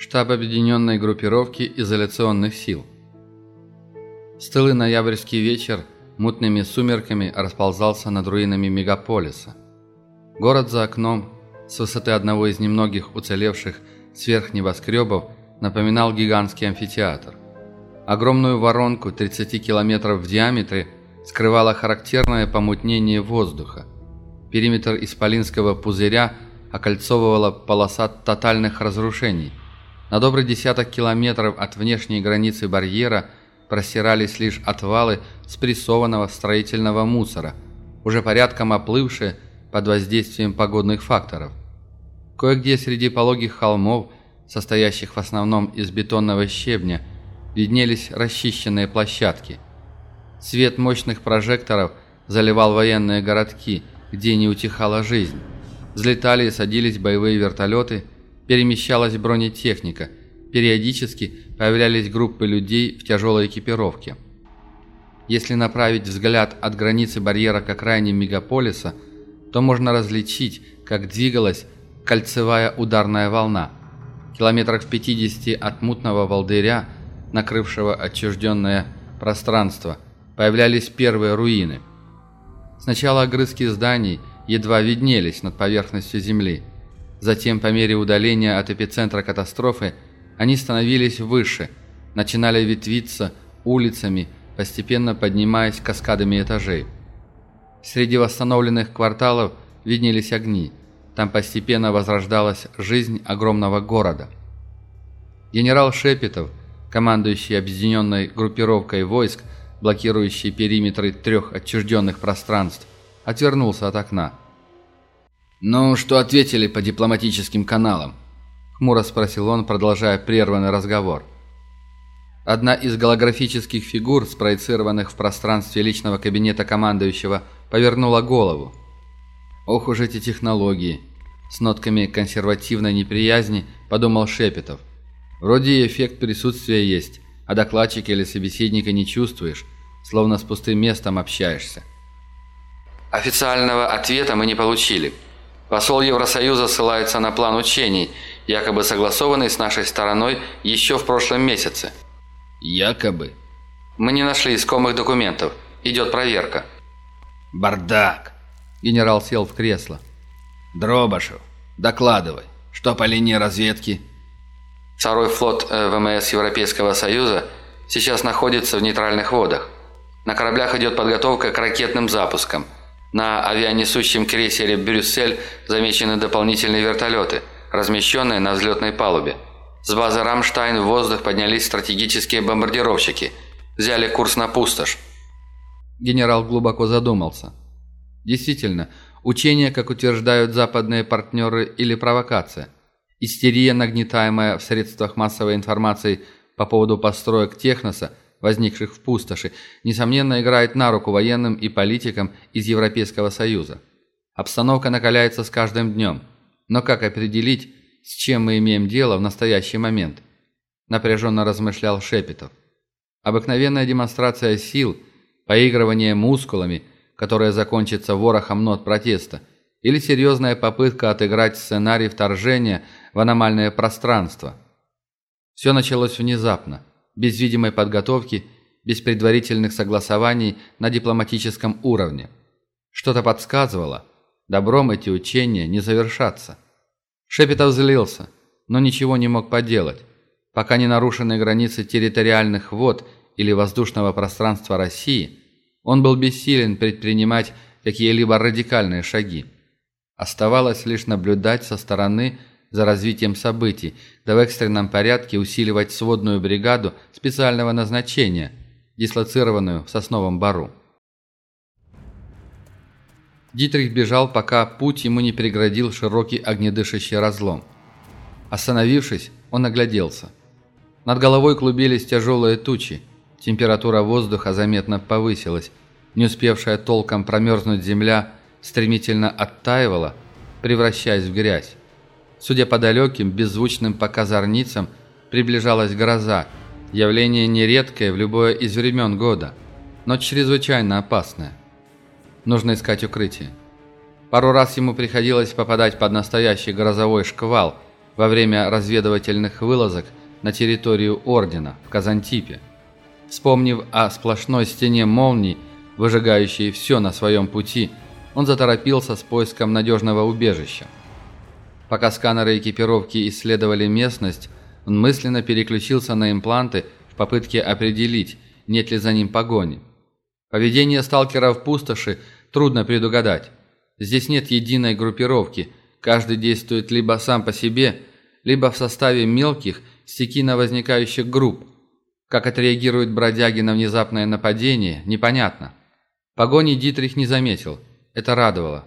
Штаб объединенной группировки изоляционных сил. Стылый ноябрьский вечер мутными сумерками расползался над руинами мегаполиса. Город за окном, с высоты одного из немногих уцелевших сверхнебоскребов, напоминал гигантский амфитеатр. Огромную воронку 30 километров в диаметре скрывало характерное помутнение воздуха. Периметр Исполинского пузыря окольцовывала полоса тотальных разрушений – на добрый десяток километров от внешней границы барьера простирались лишь отвалы спрессованного строительного мусора, уже порядком оплывшие под воздействием погодных факторов. Кое-где среди пологих холмов, состоящих в основном из бетонного щебня, виднелись расчищенные площадки. Свет мощных прожекторов заливал военные городки, где не утихала жизнь. Взлетали и садились боевые вертолеты – перемещалась бронетехника, периодически появлялись группы людей в тяжелой экипировке. Если направить взгляд от границы барьера к окраине мегаполиса, то можно различить, как двигалась кольцевая ударная волна. Километрах в 50 от мутного волдыря, накрывшего отчужденное пространство, появлялись первые руины. Сначала огрызки зданий едва виднелись над поверхностью земли – Затем, по мере удаления от эпицентра катастрофы, они становились выше, начинали ветвиться улицами, постепенно поднимаясь каскадами этажей. Среди восстановленных кварталов виднелись огни. Там постепенно возрождалась жизнь огромного города. Генерал Шепетов, командующий объединенной группировкой войск, блокирующий периметры трех отчужденных пространств, отвернулся от окна. «Ну, что ответили по дипломатическим каналам?» — хмуро спросил он, продолжая прерванный разговор. Одна из голографических фигур, спроецированных в пространстве личного кабинета командующего, повернула голову. «Ох уж эти технологии!» С нотками консервативной неприязни подумал Шепетов. «Вроде и эффект присутствия есть, а докладчика или собеседника не чувствуешь, словно с пустым местом общаешься». «Официального ответа мы не получили», Посол Евросоюза ссылается на план учений, якобы согласованный с нашей стороной еще в прошлом месяце. Якобы? Мы не нашли искомых документов. Идет проверка. Бардак. Генерал сел в кресло. Дробашев, докладывай. Что по линии разведки? Второй флот э, ВМС Европейского Союза сейчас находится в нейтральных водах. На кораблях идет подготовка к ракетным запускам – на авианесущем крейсере «Брюссель» замечены дополнительные вертолеты, размещенные на взлетной палубе. С базы «Рамштайн» в воздух поднялись стратегические бомбардировщики. Взяли курс на пустошь. Генерал глубоко задумался. Действительно, учение, как утверждают западные партнеры, или провокация. Истерия, нагнетаемая в средствах массовой информации по поводу построек Техноса – возникших в пустоши, несомненно играет на руку военным и политикам из Европейского Союза. Обстановка накаляется с каждым днем. Но как определить, с чем мы имеем дело в настоящий момент? Напряженно размышлял Шепетов. Обыкновенная демонстрация сил, поигрывание мускулами, которая закончится ворохом нот протеста, или серьезная попытка отыграть сценарий вторжения в аномальное пространство. Все началось внезапно без видимой подготовки, без предварительных согласований на дипломатическом уровне. Что-то подсказывало, добром эти учения не завершатся. Шепетов злился, но ничего не мог поделать. Пока не нарушены границы территориальных вод или воздушного пространства России, он был бессилен предпринимать какие-либо радикальные шаги. Оставалось лишь наблюдать со стороны за развитием событий, да в экстренном порядке усиливать сводную бригаду специального назначения, дислоцированную в Сосновом Бару. Дитрих бежал, пока путь ему не преградил широкий огнедышащий разлом. Остановившись, он огляделся. Над головой клубились тяжелые тучи, температура воздуха заметно повысилась, не успевшая толком промерзнуть земля стремительно оттаивала, превращаясь в грязь. Судя по далеким, беззвучным пока зорницам, приближалась гроза, явление нередкое в любое из времен года, но чрезвычайно опасное. Нужно искать укрытие. Пару раз ему приходилось попадать под настоящий грозовой шквал, во время разведывательных вылазок на территорию Ордена в Казантипе. Вспомнив о сплошной стене молний, выжигающей все на своем пути, он заторопился с поиском надежного убежища. Пока сканеры экипировки исследовали местность, он мысленно переключился на импланты в попытке определить, нет ли за ним погони. Поведение сталкеров пустоши трудно предугадать. Здесь нет единой группировки, каждый действует либо сам по себе, либо в составе мелких, стихийно возникающих групп. Как отреагируют бродяги на внезапное нападение, непонятно. Погони Дитрих не заметил, это радовало.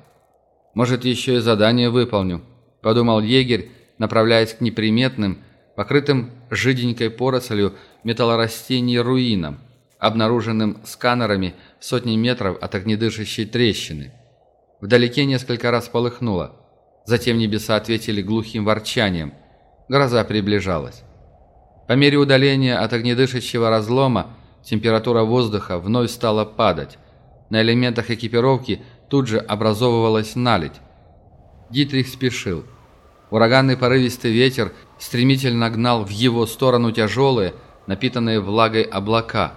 «Может, еще и задание выполню», – подумал егерь, направляясь к неприметным, покрытым жиденькой порослью металлорастений руинам, обнаруженным сканерами сотни метров от огнедышащей трещины. Вдалеке несколько раз полыхнуло. Затем небеса ответили глухим ворчанием. Гроза приближалась. По мере удаления от огнедышащего разлома температура воздуха вновь стала падать. На элементах экипировки тут же образовывалась наледь. Дитрих спешил. Ураганный порывистый ветер стремительно гнал в его сторону тяжелые, напитанные влагой облака.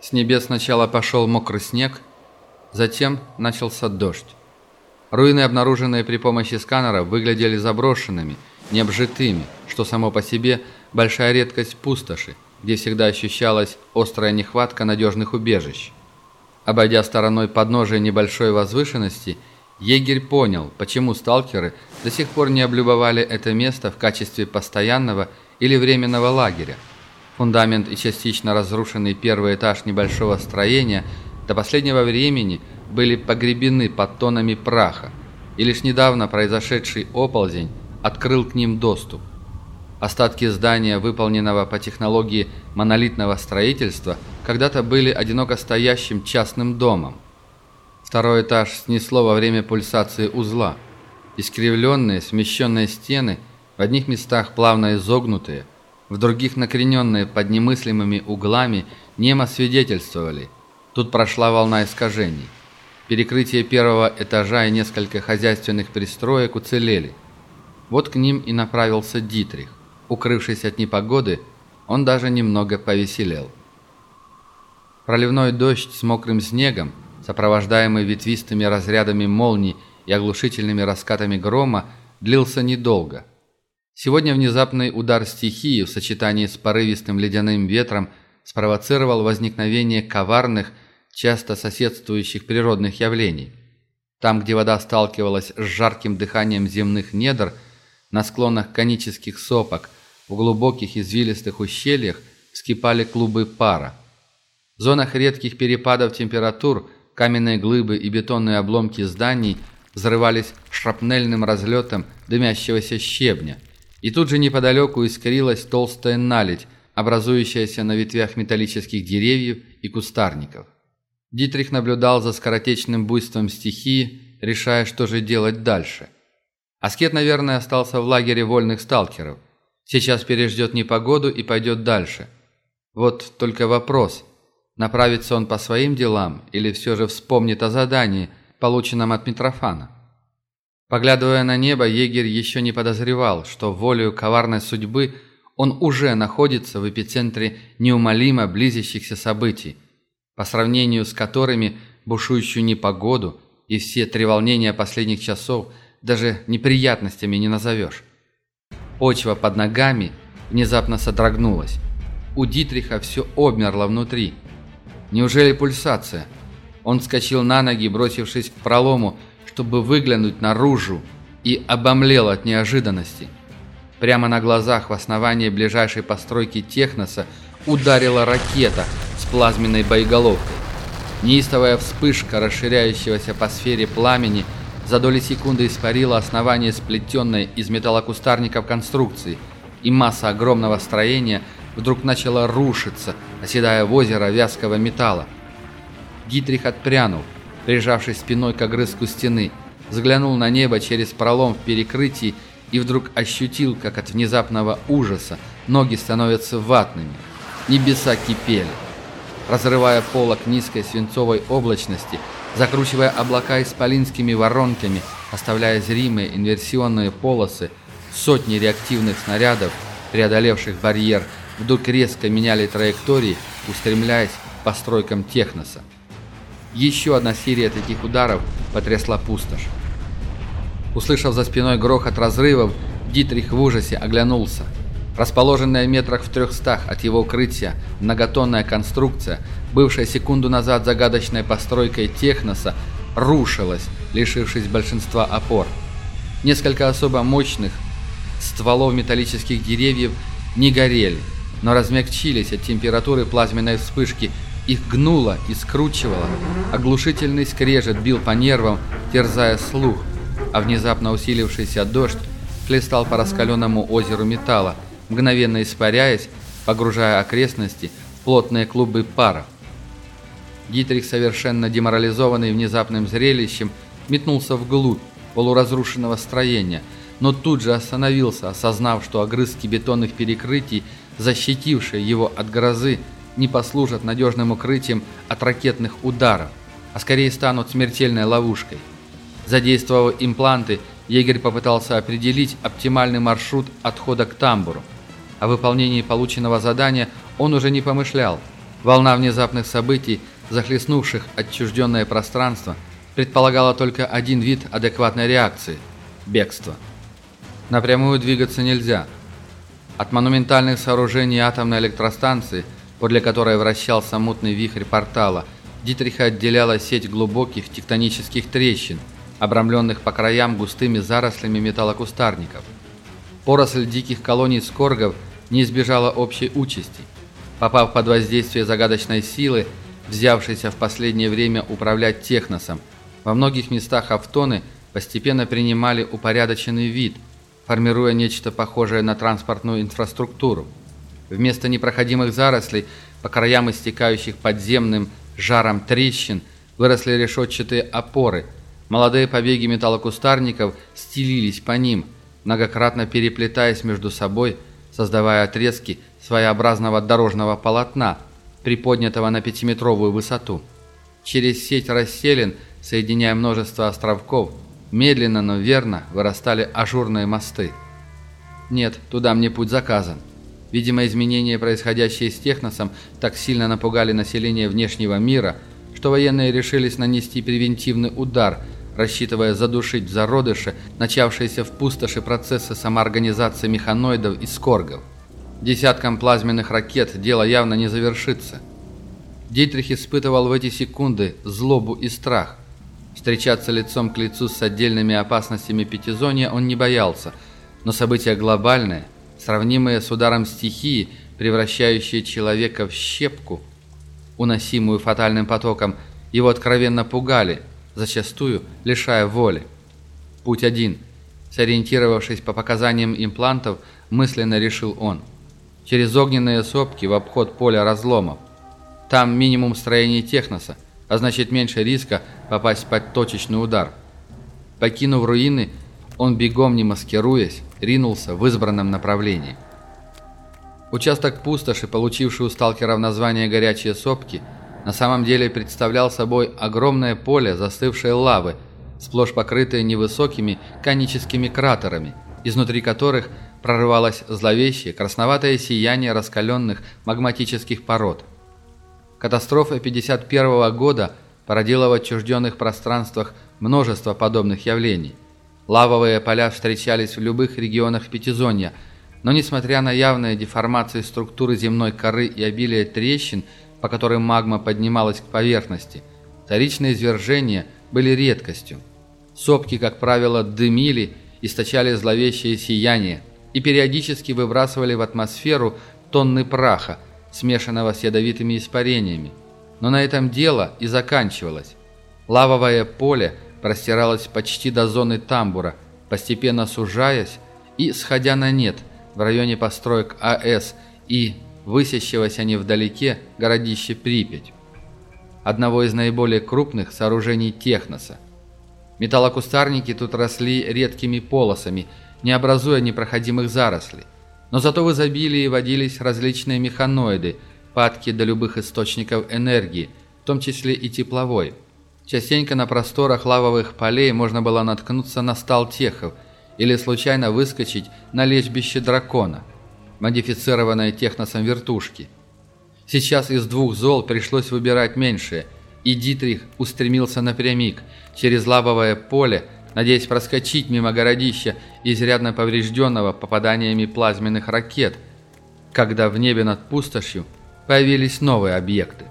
С небес сначала пошел мокрый снег, затем начался дождь. Руины, обнаруженные при помощи сканера, выглядели заброшенными, необжитыми, что само по себе большая редкость пустоши, где всегда ощущалась острая нехватка надежных убежищ. Обойдя стороной подножия небольшой возвышенности, егерь понял, почему сталкеры до сих пор не облюбовали это место в качестве постоянного или временного лагеря. Фундамент и частично разрушенный первый этаж небольшого строения до последнего времени – были погребены под тонами праха, и лишь недавно произошедший оползень открыл к ним доступ. Остатки здания, выполненного по технологии монолитного строительства, когда-то были одиноко стоящим частным домом. Второй этаж снесло во время пульсации узла. Искривленные, смещенные стены, в одних местах плавно изогнутые, в других накрененные под немыслимыми углами, немо свидетельствовали. Тут прошла волна искажений. Перекрытие первого этажа и несколько хозяйственных пристроек уцелели. Вот к ним и направился Дитрих. Укрывшись от непогоды, он даже немного повеселел. Проливной дождь с мокрым снегом, сопровождаемый ветвистыми разрядами молний и оглушительными раскатами грома, длился недолго. Сегодня внезапный удар стихии в сочетании с порывистым ледяным ветром спровоцировал возникновение коварных, часто соседствующих природных явлений. Там, где вода сталкивалась с жарким дыханием земных недр, на склонах конических сопок, в глубоких извилистых ущельях вскипали клубы пара. В зонах редких перепадов температур каменные глыбы и бетонные обломки зданий взрывались шрапнельным разлетом дымящегося щебня. И тут же неподалеку искрилась толстая наледь, образующаяся на ветвях металлических деревьев и кустарников. Дитрих наблюдал за скоротечным буйством стихии, решая, что же делать дальше. Аскет, наверное, остался в лагере вольных сталкеров. Сейчас переждет непогоду и пойдет дальше. Вот только вопрос, направится он по своим делам или все же вспомнит о задании, полученном от Митрофана. Поглядывая на небо, егерь еще не подозревал, что волею коварной судьбы он уже находится в эпицентре неумолимо близящихся событий – по сравнению с которыми бушующую непогоду и все треволнения последних часов даже неприятностями не назовешь. Почва под ногами внезапно содрогнулась. У Дитриха все обмерло внутри. Неужели пульсация? Он вскочил на ноги, бросившись к пролому, чтобы выглянуть наружу, и обомлел от неожиданности. Прямо на глазах в основании ближайшей постройки Техноса ударила ракета – плазменной боеголовкой. Неистовая вспышка расширяющегося по сфере пламени за доли секунды испарила основание сплетенной из металлокустарников конструкции, и масса огромного строения вдруг начала рушиться, оседая в озеро вязкого металла. Гитрих отпрянул, прижавшись спиной к огрызку стены, взглянул на небо через пролом в перекрытии и вдруг ощутил, как от внезапного ужаса ноги становятся ватными. Небеса кипели разрывая полок низкой свинцовой облачности, закручивая облака исполинскими воронками, оставляя зримые инверсионные полосы, Сотни реактивных снарядов, преодолевших барьер, вдруг резко меняли траектории, устремляясь к постройкам Техноса. Еще одна серия таких ударов потрясла пустошь. Услышав за спиной грохот разрывов, Дитрих в ужасе оглянулся. Расположенная метрах в трехстах от его укрытия многотонная конструкция, бывшая секунду назад загадочной постройкой Техноса, рушилась, лишившись большинства опор. Несколько особо мощных стволов металлических деревьев не горели, но размягчились от температуры плазменной вспышки, их гнуло и скручивало. Оглушительный скрежет бил по нервам, терзая слух, а внезапно усилившийся дождь хлестал по раскаленному озеру металла, мгновенно испаряясь, погружая окрестности в плотные клубы пара. Дитрих, совершенно деморализованный внезапным зрелищем, метнулся вглубь полуразрушенного строения, но тут же остановился, осознав, что огрызки бетонных перекрытий, защитившие его от грозы, не послужат надежным укрытием от ракетных ударов, а скорее станут смертельной ловушкой. Задействовав импланты, егерь попытался определить оптимальный маршрут отхода к тамбуру. О выполнении полученного задания он уже не помышлял. Волна внезапных событий, захлестнувших отчужденное пространство, предполагала только один вид адекватной реакции – бегство. Напрямую двигаться нельзя. От монументальных сооружений атомной электростанции – подле которой вращался мутный вихрь портала, Дитриха отделяла сеть глубоких тектонических трещин, обрамленных по краям густыми зарослями металлокустарников. Поросль диких колоний скоргов не избежала общей участи. Попав под воздействие загадочной силы, взявшейся в последнее время управлять техносом, во многих местах автоны постепенно принимали упорядоченный вид, формируя нечто похожее на транспортную инфраструктуру. Вместо непроходимых зарослей, по краям истекающих подземным жаром трещин, выросли решетчатые опоры. Молодые побеги металлокустарников стелились по ним, многократно переплетаясь между собой, создавая отрезки своеобразного дорожного полотна, приподнятого на пятиметровую высоту. Через сеть расселен, соединяя множество островков, медленно, но верно вырастали ажурные мосты. Нет, туда мне путь заказан. Видимо, изменения, происходящие с Техносом, так сильно напугали население внешнего мира, что военные решились нанести превентивный удар, рассчитывая задушить в зародыше начавшиеся в пустоши процессы самоорганизации механоидов и скоргов. Десяткам плазменных ракет дело явно не завершится. Дитрих испытывал в эти секунды злобу и страх. Встречаться лицом к лицу с отдельными опасностями Пятизония он не боялся, но события глобальные – сравнимые с ударом стихии, превращающие человека в щепку, уносимую фатальным потоком, его откровенно пугали, зачастую лишая воли. Путь один. Сориентировавшись по показаниям имплантов, мысленно решил он. Через огненные сопки в обход поля разломов. Там минимум строений техноса, а значит меньше риска попасть под точечный удар. Покинув руины, он бегом не маскируясь, ринулся в избранном направлении. Участок пустоши, получивший у сталкеров название «Горячие сопки», на самом деле представлял собой огромное поле застывшей лавы, сплошь покрытое невысокими коническими кратерами, изнутри которых прорывалось зловещее красноватое сияние раскаленных магматических пород. Катастрофа 51 года породила в отчужденных пространствах множество подобных явлений – Лавовые поля встречались в любых регионах Пятизонья, но несмотря на явные деформации структуры земной коры и обилие трещин, по которым магма поднималась к поверхности, вторичные извержения были редкостью. Сопки, как правило, дымили, источали зловещее сияние и периодически выбрасывали в атмосферу тонны праха, смешанного с ядовитыми испарениями. Но на этом дело и заканчивалось. Лавовое поле – простиралась почти до зоны тамбура, постепенно сужаясь и сходя на нет в районе построек АЭС и высящегося невдалеке городище Припять, одного из наиболее крупных сооружений Техноса. Металлокустарники тут росли редкими полосами, не образуя непроходимых зарослей. Но зато в изобилии водились различные механоиды, падки до любых источников энергии, в том числе и тепловой – Частенько на просторах лавовых полей можно было наткнуться на сталтехов, или случайно выскочить на лечбище дракона, модифицированной техносом вертушки. Сейчас из двух зол пришлось выбирать меньшее, и Дитрих устремился напрямик, через лавовое поле, надеясь проскочить мимо городища, изрядно поврежденного попаданиями плазменных ракет, когда в небе над пустошью появились новые объекты.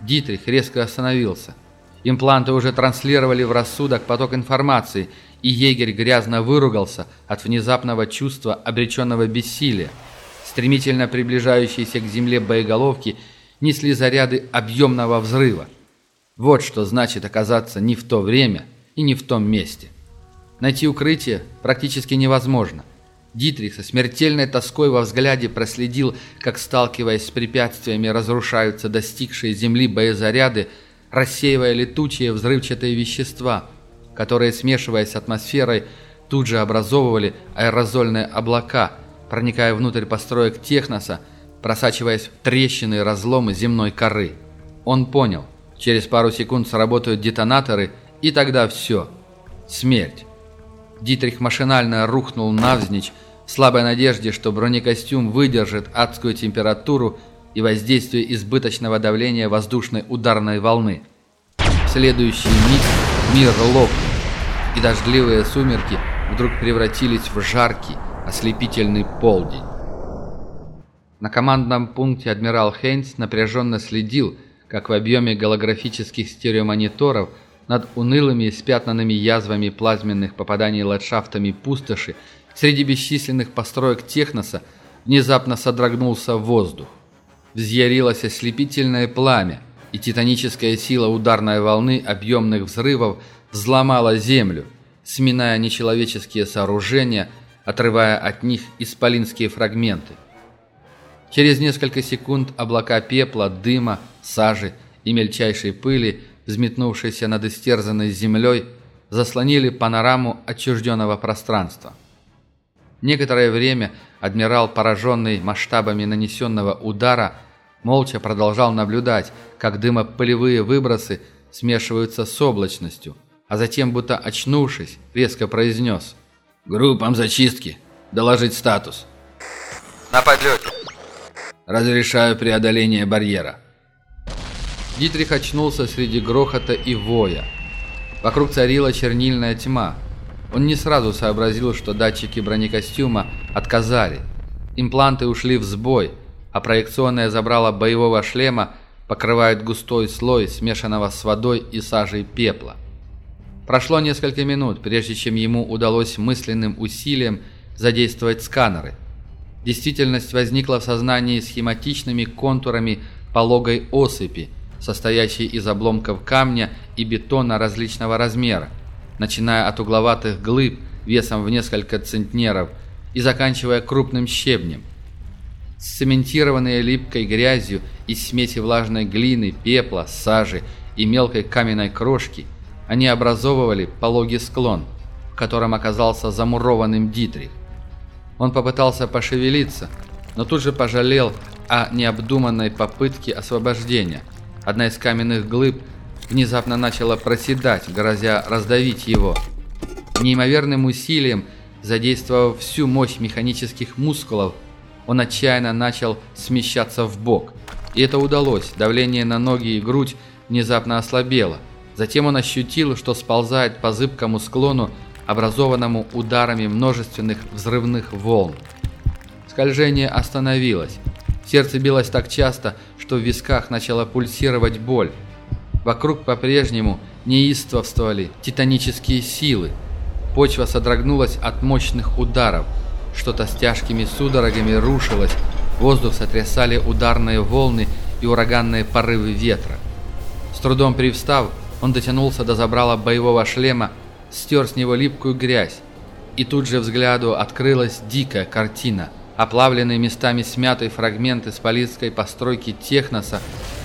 Дитрих резко остановился. Импланты уже транслировали в рассудок поток информации, и егерь грязно выругался от внезапного чувства обреченного бессилия. Стремительно приближающиеся к земле боеголовки несли заряды объемного взрыва. Вот что значит оказаться не в то время и не в том месте. Найти укрытие практически невозможно. Дитрих со смертельной тоской во взгляде проследил, как, сталкиваясь с препятствиями, разрушаются достигшие земли боезаряды, рассеивая летучие взрывчатые вещества, которые, смешиваясь с атмосферой, тут же образовывали аэрозольные облака, проникая внутрь построек Техноса, просачиваясь в трещины и разломы земной коры. Он понял, через пару секунд сработают детонаторы, и тогда все. Смерть. Дитрих машинально рухнул навзничь, в слабой надежде, что бронекостюм выдержит адскую температуру и воздействие избыточного давления воздушной ударной волны. В следующий миг мир лопнул, и дождливые сумерки вдруг превратились в жаркий, ослепительный полдень. На командном пункте адмирал Хейнс напряженно следил, как в объеме голографических стереомониторов над унылыми спятнанными язвами плазменных попаданий ландшафтами пустоши среди бесчисленных построек Техноса внезапно содрогнулся воздух. Взъярилось ослепительное пламя, и титаническая сила ударной волны объемных взрывов взломала землю, сминая нечеловеческие сооружения, отрывая от них исполинские фрагменты. Через несколько секунд облака пепла, дыма, сажи и мельчайшей пыли, взметнувшиеся над истерзанной землей, заслонили панораму отчужденного пространства. Некоторое время адмирал, пораженный масштабами нанесенного удара, молча продолжал наблюдать, как дымопылевые выбросы смешиваются с облачностью, а затем, будто очнувшись, резко произнес «Группам зачистки! Доложить статус!» «На подлете!» «Разрешаю преодоление барьера!» Дитрих очнулся среди грохота и воя. Вокруг царила чернильная тьма. Он не сразу сообразил, что датчики бронекостюма отказали. Импланты ушли в сбой – а проекционное забрало боевого шлема покрывает густой слой смешанного с водой и сажей пепла. Прошло несколько минут, прежде чем ему удалось мысленным усилием задействовать сканеры. Действительность возникла в сознании схематичными контурами пологой осыпи, состоящей из обломков камня и бетона различного размера, начиная от угловатых глыб весом в несколько центнеров и заканчивая крупным щебнем – Сцементированные липкой грязью из смеси влажной глины, пепла, сажи и мелкой каменной крошки, они образовывали пологий склон, в котором оказался замурованным Дитрих. Он попытался пошевелиться, но тут же пожалел о необдуманной попытке освобождения. Одна из каменных глыб внезапно начала проседать, грозя раздавить его. Неимоверным усилием, задействовав всю мощь механических мускулов, он отчаянно начал смещаться в бок. И это удалось, давление на ноги и грудь внезапно ослабело. Затем он ощутил, что сползает по зыбкому склону, образованному ударами множественных взрывных волн. Скольжение остановилось. Сердце билось так часто, что в висках начала пульсировать боль. Вокруг по-прежнему неистовствовали титанические силы. Почва содрогнулась от мощных ударов – что-то с тяжкими судорогами рушилось, воздух сотрясали ударные волны и ураганные порывы ветра. С трудом привстав, он дотянулся до забрала боевого шлема, стер с него липкую грязь. И тут же взгляду открылась дикая картина. Оплавленные местами смятые фрагменты спалитской постройки Техноса,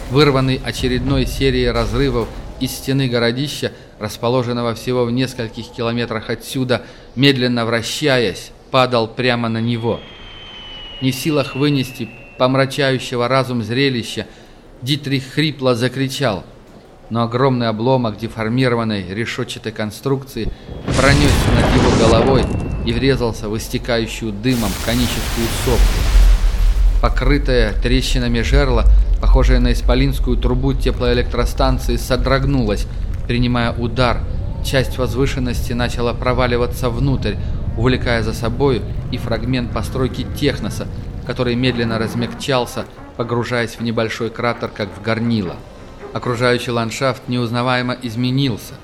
вырванный очередной серией разрывов из стены городища, расположенного всего в нескольких километрах отсюда, медленно вращаясь, падал прямо на него. Не в силах вынести помрачающего разум зрелища, Дитрих хрипло закричал, но огромный обломок деформированной решетчатой конструкции пронесся над его головой, и врезался в истекающую дымом коническую сопку. Покрытая трещинами жерла, похожая на исполинскую трубу теплоэлектростанции, содрогнулась, принимая удар. Часть возвышенности начала проваливаться внутрь, увлекая за собою и фрагмент постройки Техноса, который медленно размягчался, погружаясь в небольшой кратер, как в горнило. Окружающий ландшафт неузнаваемо изменился.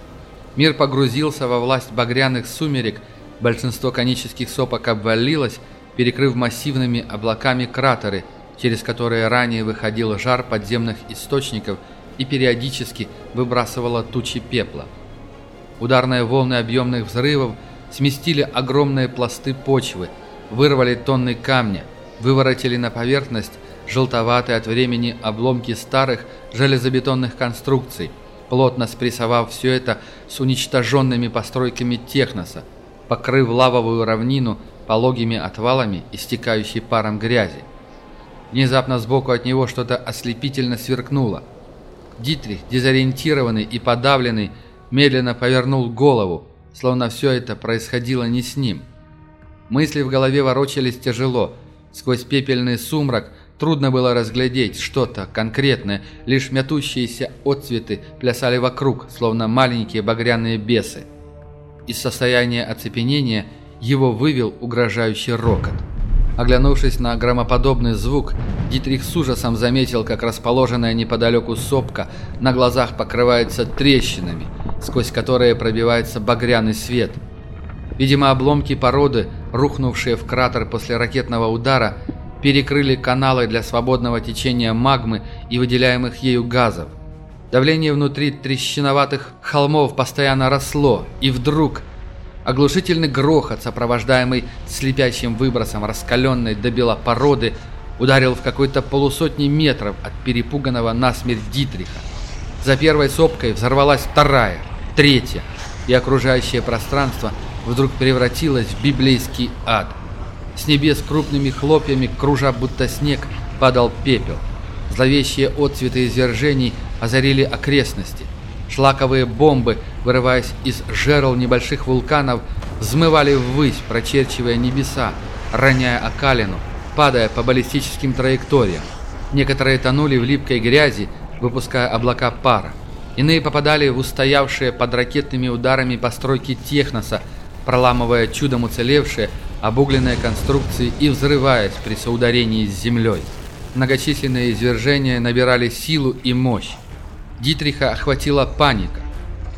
Мир погрузился во власть багряных сумерек, большинство конических сопок обвалилось, перекрыв массивными облаками кратеры, через которые ранее выходил жар подземных источников и периодически выбрасывало тучи пепла. Ударные волны объемных взрывов сместили огромные пласты почвы, вырвали тонны камня, выворотили на поверхность желтоватые от времени обломки старых железобетонных конструкций, плотно спрессовав все это с уничтоженными постройками Техноса, покрыв лавовую равнину пологими отвалами, истекающей паром грязи. Внезапно сбоку от него что-то ослепительно сверкнуло. Дитрих, дезориентированный и подавленный, медленно повернул голову, словно все это происходило не с ним. Мысли в голове ворочались тяжело. Сквозь пепельный сумрак трудно было разглядеть что-то конкретное, лишь мятущиеся отцветы плясали вокруг, словно маленькие багряные бесы. Из состояния оцепенения его вывел угрожающий рокот. Оглянувшись на громоподобный звук, Дитрих с ужасом заметил, как расположенная неподалеку сопка на глазах покрывается трещинами, сквозь которые пробивается багряный свет. Видимо, обломки породы, рухнувшие в кратер после ракетного удара, перекрыли каналы для свободного течения магмы и выделяемых ею газов. Давление внутри трещиноватых холмов постоянно росло, и вдруг Оглушительный грохот, сопровождаемый слепящим выбросом раскаленной до бела породы, ударил в какой-то полусотни метров от перепуганного насмерть Дитриха. За первой сопкой взорвалась вторая, третья, и окружающее пространство вдруг превратилось в библейский ад. С небес крупными хлопьями, кружа будто снег, падал пепел. Зловещие отцветы извержений озарили окрестности – Шлаковые бомбы, вырываясь из жерл небольших вулканов, взмывали ввысь, прочерчивая небеса, роняя окалину, падая по баллистическим траекториям. Некоторые тонули в липкой грязи, выпуская облака пара. Иные попадали в устоявшие под ракетными ударами постройки Техноса, проламывая чудом уцелевшие обугленные конструкции и взрываясь при соударении с землей. Многочисленные извержения набирали силу и мощь. Дитриха охватила паника.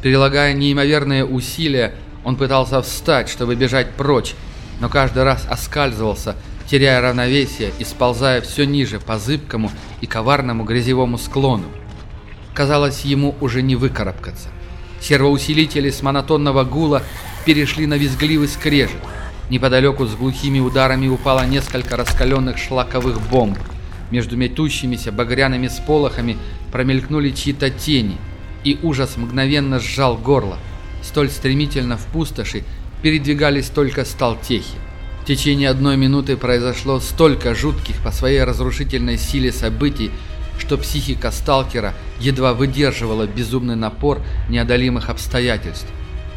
Прилагая неимоверные усилия, он пытался встать, чтобы бежать прочь, но каждый раз оскальзывался, теряя равновесие и сползая все ниже по зыбкому и коварному грязевому склону. Казалось, ему уже не выкарабкаться. Сервоусилители с монотонного гула перешли на визгливый скрежет. Неподалеку с глухими ударами упало несколько раскаленных шлаковых бомб. Между метущимися багряными сполохами промелькнули чьи-то тени, и ужас мгновенно сжал горло. Столь стремительно в пустоши передвигались только сталтехи. В течение одной минуты произошло столько жутких по своей разрушительной силе событий, что психика сталкера едва выдерживала безумный напор неодолимых обстоятельств.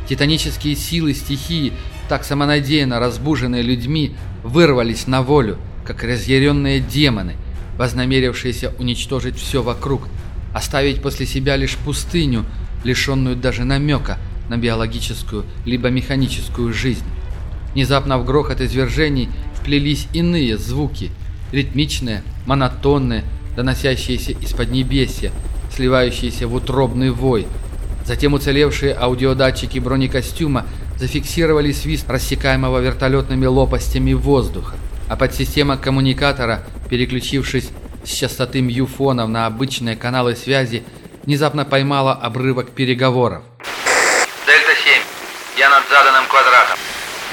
Титанические силы стихии, так самонадеянно разбуженные людьми, вырвались на волю, как разъяренные демоны, вознамерившиеся уничтожить все вокруг, оставить после себя лишь пустыню, лишенную даже намека на биологическую либо механическую жизнь. Внезапно в грохот извержений вплелись иные звуки, ритмичные, монотонные, доносящиеся из-под небесья, сливающиеся в утробный вой. Затем уцелевшие аудиодатчики бронекостюма зафиксировали свист рассекаемого вертолетными лопастями воздуха, а подсистема коммуникатора, переключившись с частоты мьюфонов на обычные каналы связи, внезапно поймала обрывок переговоров. «Дельта-7, я над заданным квадратом.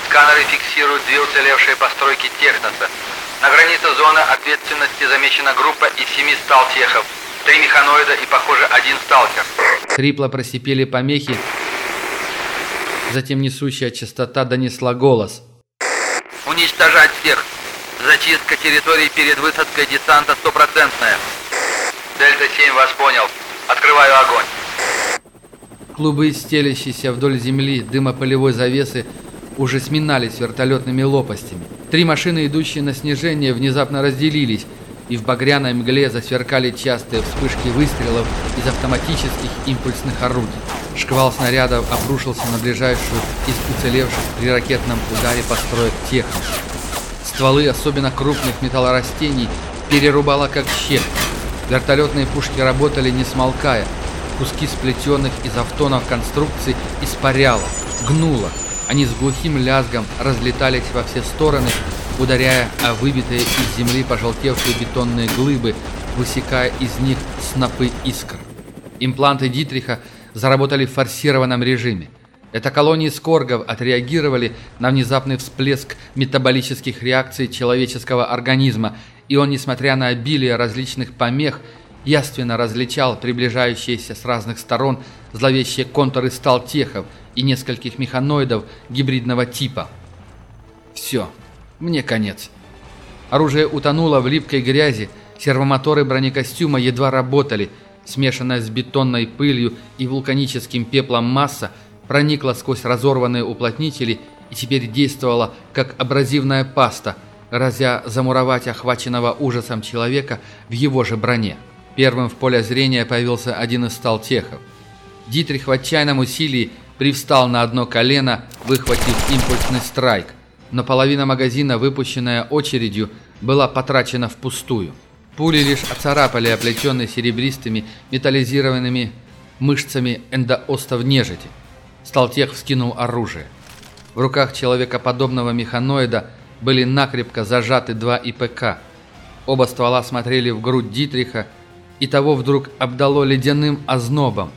Сканеры фиксируют две уцелевшие постройки Техноса. На границе зоны ответственности замечена группа из семи сталтехов. Три механоида и, похоже, один сталкер». Хрипло просипели помехи, затем несущая частота донесла голос. «Уничтожать всех! Зачистка территории перед высадкой десанта стопроцентная. Дельта-7 вас понял. Открываю огонь. Клубы, стелящиеся вдоль земли дымополевой завесы, уже сминались вертолетными лопастями. Три машины, идущие на снижение, внезапно разделились, и в багряной мгле засверкали частые вспышки выстрелов из автоматических импульсных орудий. Шквал снарядов обрушился на ближайшую из уцелевших при ракетном ударе построек технику. Стволы особенно крупных металлорастений перерубало как щепки. Вертолетные пушки работали не смолкая. Куски сплетенных из автонов конструкций испаряло, гнуло. Они с глухим лязгом разлетались во все стороны, ударяя о выбитые из земли пожелтевшие бетонные глыбы, высекая из них снопы искр. Импланты Дитриха заработали в форсированном режиме. Это колонии скоргов отреагировали на внезапный всплеск метаболических реакций человеческого организма, и он, несмотря на обилие различных помех, яственно различал приближающиеся с разных сторон зловещие контуры сталтехов и нескольких механоидов гибридного типа. Все, мне конец. Оружие утонуло в липкой грязи, сервомоторы бронекостюма едва работали, смешанная с бетонной пылью и вулканическим пеплом масса – проникла сквозь разорванные уплотнители и теперь действовала как абразивная паста, разя замуровать охваченного ужасом человека в его же броне. Первым в поле зрения появился один из сталтехов. Дитрих в отчаянном усилии привстал на одно колено, выхватив импульсный страйк, но половина магазина, выпущенная очередью, была потрачена впустую. Пули лишь оцарапали оплетенные серебристыми металлизированными мышцами эндоостов нежити. Сталтех вскинул оружие. В руках человекоподобного механоида были накрепко зажаты два ИПК. Оба ствола смотрели в грудь Дитриха, и того вдруг обдало ледяным ознобом.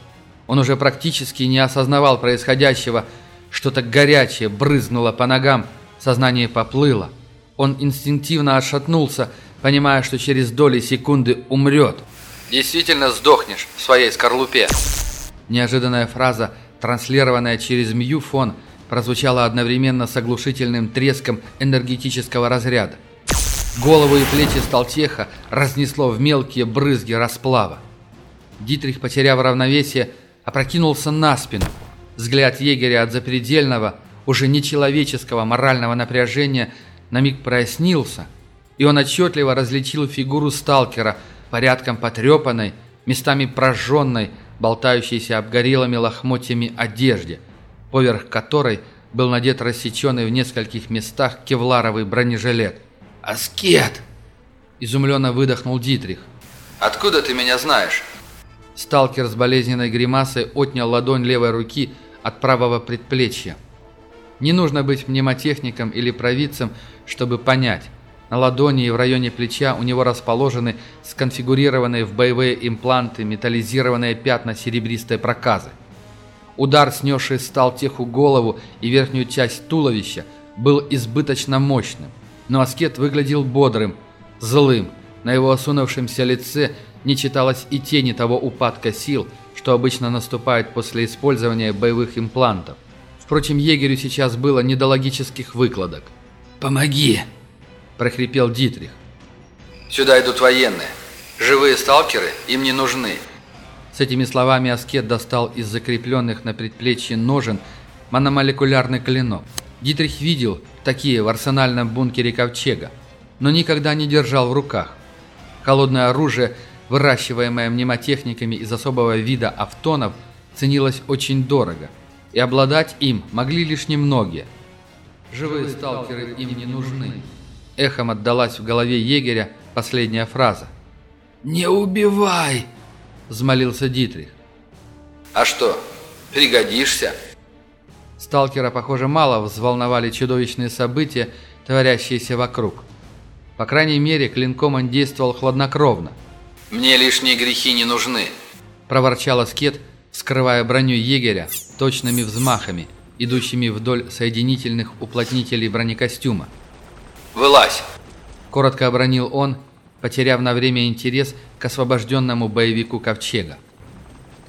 Он уже практически не осознавал происходящего, что-то горячее брызнуло по ногам, сознание поплыло. Он инстинктивно отшатнулся, понимая, что через доли секунды умрет. «Действительно сдохнешь в своей скорлупе!» Неожиданная фраза – транслированная через Мьюфон, прозвучала одновременно с оглушительным треском энергетического разряда. Голову и плечи Сталтеха разнесло в мелкие брызги расплава. Дитрих, потеряв равновесие, опрокинулся на спину. Взгляд егеря от запредельного, уже нечеловеческого морального напряжения на миг прояснился, и он отчетливо различил фигуру сталкера, порядком потрепанной, местами прожженной, болтающейся обгорелыми лохмотьями одежде, поверх которой был надет рассеченный в нескольких местах кевларовый бронежилет. «Аскет!» – изумленно выдохнул Дитрих. «Откуда ты меня знаешь?» Сталкер с болезненной гримасой отнял ладонь левой руки от правого предплечья. Не нужно быть мнемотехником или провидцем, чтобы понять. На ладони и в районе плеча у него расположены сконфигурированные в боевые импланты металлизированные пятна серебристой проказы. Удар, снесший стал теху голову и верхнюю часть туловища, был избыточно мощным. Но аскет выглядел бодрым, злым. На его осунувшемся лице не читалось и тени того упадка сил, что обычно наступает после использования боевых имплантов. Впрочем, егерю сейчас было не до логических выкладок. «Помоги!» – прохрипел Дитрих. «Сюда идут военные. Живые сталкеры им не нужны». С этими словами Аскет достал из закрепленных на предплечье ножен мономолекулярный клинок. Дитрих видел такие в арсенальном бункере Ковчега, но никогда не держал в руках. Холодное оружие, выращиваемое мнемотехниками из особого вида автонов, ценилось очень дорого, и обладать им могли лишь немногие. Живые сталкеры им не нужны. Эхом отдалась в голове егеря последняя фраза. «Не убивай!» – взмолился Дитрих. «А что, пригодишься?» Сталкера, похоже, мало взволновали чудовищные события, творящиеся вокруг. По крайней мере, клинком он действовал хладнокровно. «Мне лишние грехи не нужны», – проворчал Аскет, скрывая броню егеря точными взмахами, идущими вдоль соединительных уплотнителей бронекостюма. Вылазь!» Коротко обронил он, потеряв на время интерес к освобожденному боевику Ковчега.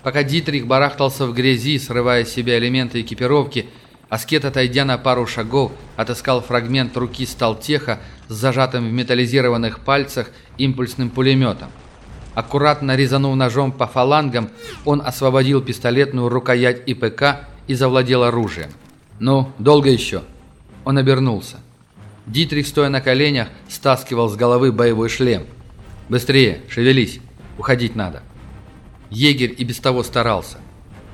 Пока Дитрих барахтался в грязи, срывая с себя элементы экипировки, Аскет, отойдя на пару шагов, отыскал фрагмент руки Сталтеха с зажатым в металлизированных пальцах импульсным пулеметом. Аккуратно резанув ножом по фалангам, он освободил пистолетную рукоять ИПК и завладел оружием. «Ну, долго еще?» Он обернулся. Дитрих, стоя на коленях, стаскивал с головы боевой шлем. «Быстрее, шевелись, уходить надо». Егерь и без того старался.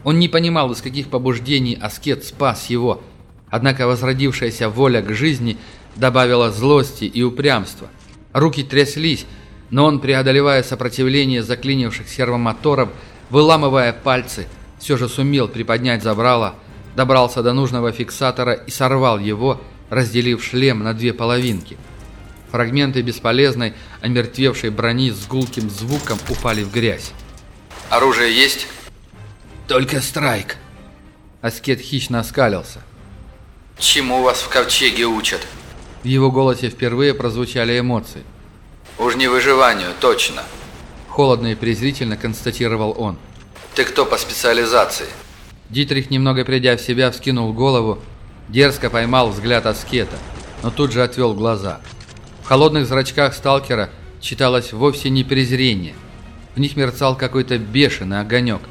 Он не понимал, из каких побуждений аскет спас его, однако возродившаяся воля к жизни добавила злости и упрямства. Руки тряслись, но он, преодолевая сопротивление заклинивших сервомоторов, выламывая пальцы, все же сумел приподнять забрало, добрался до нужного фиксатора и сорвал его, разделив шлем на две половинки. Фрагменты бесполезной, омертвевшей брони с гулким звуком упали в грязь. «Оружие есть?» «Только страйк». Аскет хищно оскалился. «Чему вас в ковчеге учат?» В его голосе впервые прозвучали эмоции. «Уж не выживанию, точно». Холодно и презрительно констатировал он. «Ты кто по специализации?» Дитрих, немного придя в себя, вскинул голову, дерзко поймал взгляд аскета, но тут же отвел глаза. В холодных зрачках сталкера читалось вовсе не презрение. В них мерцал какой-то бешеный огонек.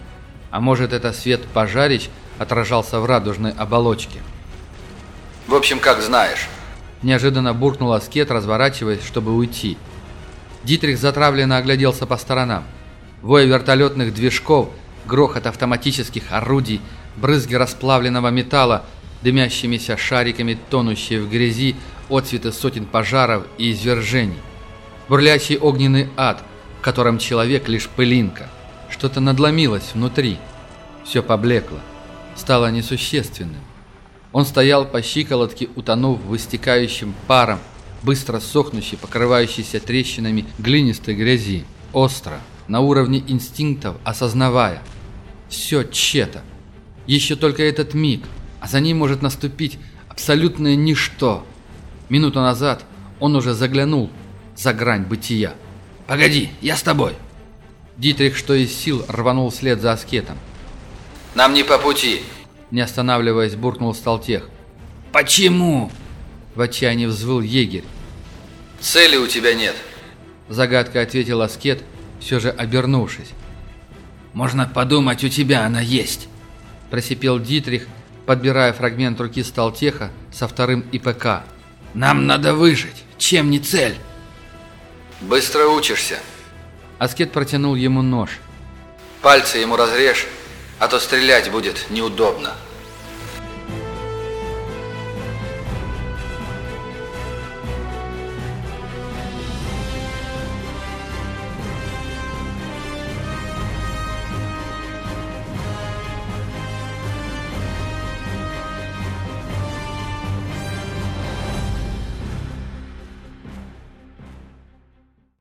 А может, это свет пожарищ отражался в радужной оболочке. «В общем, как знаешь». Неожиданно буркнул аскет, разворачиваясь, чтобы уйти. Дитрих затравленно огляделся по сторонам. Вой вертолетных движков – грохот автоматических орудий, брызги расплавленного металла, дымящимися шариками, тонущие в грязи, отцветы сотен пожаров и извержений. Бурлящий огненный ад, в котором человек лишь пылинка. Что-то надломилось внутри. Все поблекло, стало несущественным. Он стоял по щиколотке, утонув в истекающем паром, быстро сохнущей, покрывающейся трещинами глинистой грязи. Остро, на уровне инстинктов, осознавая – все чето. Еще только этот миг, а за ним может наступить абсолютное ничто. Минуту назад он уже заглянул за грань бытия. «Погоди, я с тобой!» Дитрих, что из сил, рванул вслед за аскетом. «Нам не по пути!» Не останавливаясь, буркнул Сталтех. «Почему?» В отчаянии взвыл егерь. «Цели у тебя нет!» Загадка ответил аскет, все же обернувшись. Можно подумать, у тебя она есть!» Просипел Дитрих, подбирая фрагмент руки Сталтеха со вторым ИПК. «Нам надо выжить! Чем не цель?» «Быстро учишься!» Аскет протянул ему нож. «Пальцы ему разрежь, а то стрелять будет неудобно!»